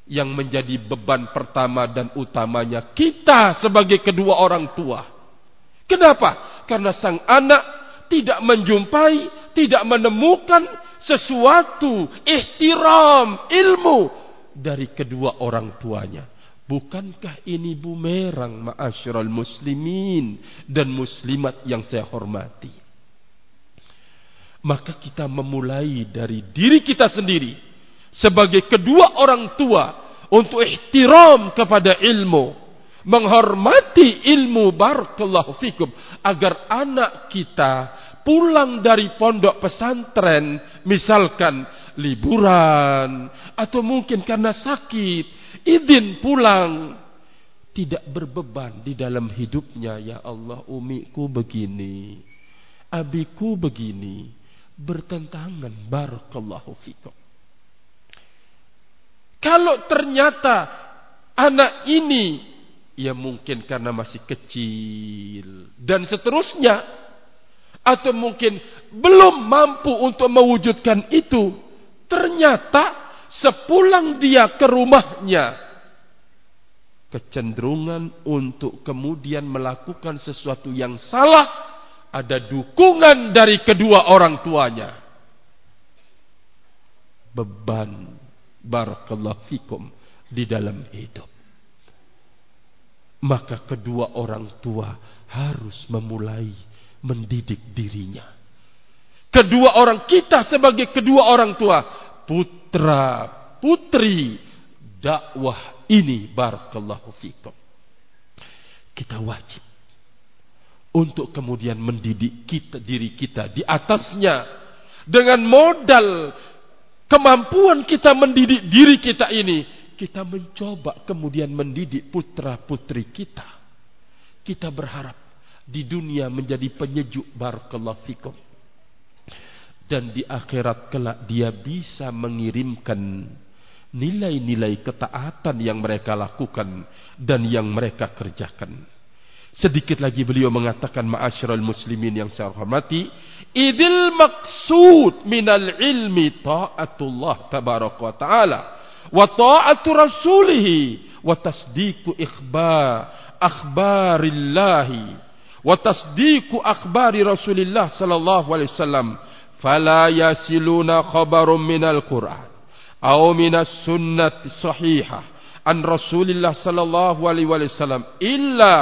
yang menjadi beban pertama dan utamanya kita sebagai kedua orang tua. Kenapa? Karena sang anak tidak menjumpai, tidak menemukan sesuatu ihtiram ilmu dari kedua orang tuanya. Bukankah ini bumerang ma'asyiral muslimin dan muslimat yang saya hormati? Maka kita memulai dari diri kita sendiri sebagai kedua orang tua untuk ihtiram kepada ilmu, menghormati ilmu barakallahu fikum agar anak kita pulang dari pondok pesantren misalkan liburan atau mungkin karena sakit, izin pulang. Tidak berbeban di dalam hidupnya ya Allah umiku begini abiku begini bertentangan barakallahu fikum. Kalau ternyata anak ini ya mungkin karena masih kecil dan seterusnya atau mungkin belum mampu untuk mewujudkan itu ternyata sepulang dia ke rumahnya kecenderungan untuk kemudian melakukan sesuatu yang salah ada dukungan dari kedua orang tuanya beban barakallahu fikum di dalam hidup. Maka kedua orang tua harus memulai mendidik dirinya. Kedua orang kita sebagai kedua orang tua, putra, putri dakwah ini barakallahu fikum. Kita wajib untuk kemudian mendidik kita diri kita di atasnya dengan modal kemampuan kita mendidik diri kita ini, kita mencoba kemudian mendidik putra-putri kita. Kita berharap di dunia menjadi penyejuk barakallahu fikum. Dan di akhirat kelak dia bisa mengirimkan nilai-nilai ketaatan yang mereka lakukan dan yang mereka kerjakan. Sedikit lagi beliau mengatakan ma'asyiral muslimin yang saya hormati, idil maksud minal ilmi ta'atullah tabaraka wa ta'ala wa ta'atu rasulih wa tasdiqu ikhbar akhbarillahi wa tasdiqu akhbari rasulillah sallallahu alaihi wasallam fala yasiluna khabarun minal qur'an aw minas sunnati sahihah an rasulillah sallallahu alaihi wasallam illa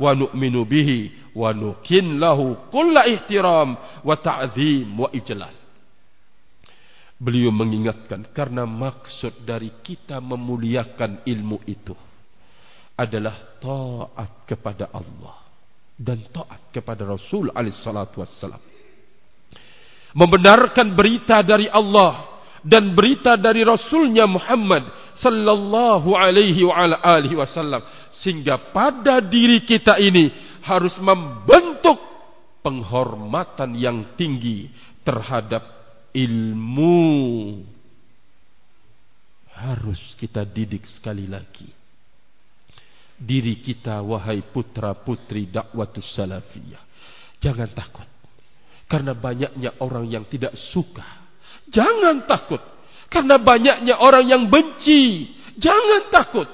wa nu'minu bihi wa nukin lahu kulla ihtiram wa ta'zim wa ijlal. Beliau mengingatkan karena maksud dari kita memuliakan ilmu itu adalah taat kepada Allah dan taat kepada Rasul alaihi salatu wassalam. Membenarkan berita dari Allah dan berita dari Rasulnya Muhammad sallallahu alaihi wa ala alihi wasallam. Sehingga pada diri kita ini harus membentuk penghormatan yang tinggi terhadap ilmu. Harus kita didik sekali lagi. Diri kita wahai putra putri dakwatus salafiyah. Jangan takut karena banyaknya orang yang tidak suka. Jangan takut. Karena banyaknya orang yang benci. Jangan takut.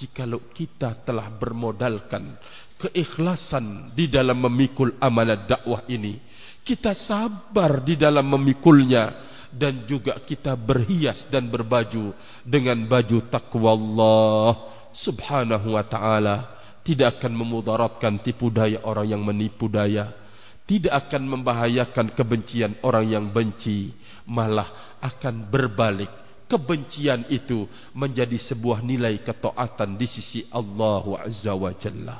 Jikalau kita telah bermodalkan keikhlasan di dalam memikul amanat dakwah ini, kita sabar di dalam memikulnya dan juga kita berhias dan berbaju dengan baju takwa Allah Subhanahu wa taala. Tidak akan memudaratkan tipu daya orang yang menipu daya tidak akan membahayakan kebencian orang yang benci malah akan berbalik kebencian itu menjadi sebuah nilai ketaatan di sisi Allah Azza wa Jalla.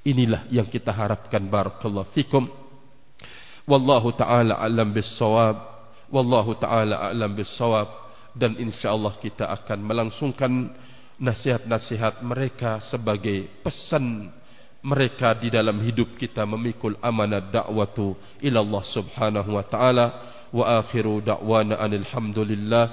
Inilah yang kita harapkan barakallahu fikum. Wallahu taala alam bissawab. Wallahu taala alam bissawab dan insyaallah kita akan melangsungkan nasihat-nasihat mereka sebagai pesan mereka di dalam hidup kita memikul amanat dakwatu ila Allah Subhanahu wa taala. Wa akhiru da'wana Hamdulillah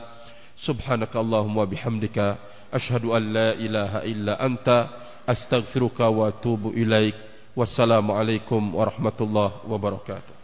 subhanaka allahumma bihamdika. Ashhadu an la ilaha illa anta. Astaghfiruka wa atubu ilaik. Wassalamu alaikum warahmatullahi wabarakatuh.